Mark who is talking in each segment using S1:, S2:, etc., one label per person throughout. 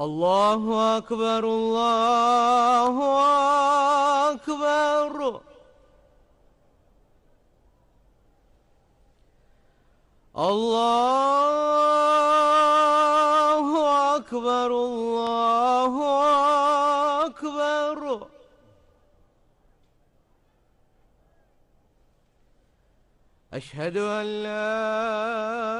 S1: الله أكبر الله أكبر الله أكبر الله أكبر أشهد أن لا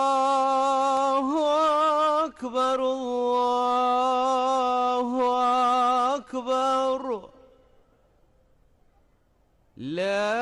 S1: أكبر الله أكبر. لا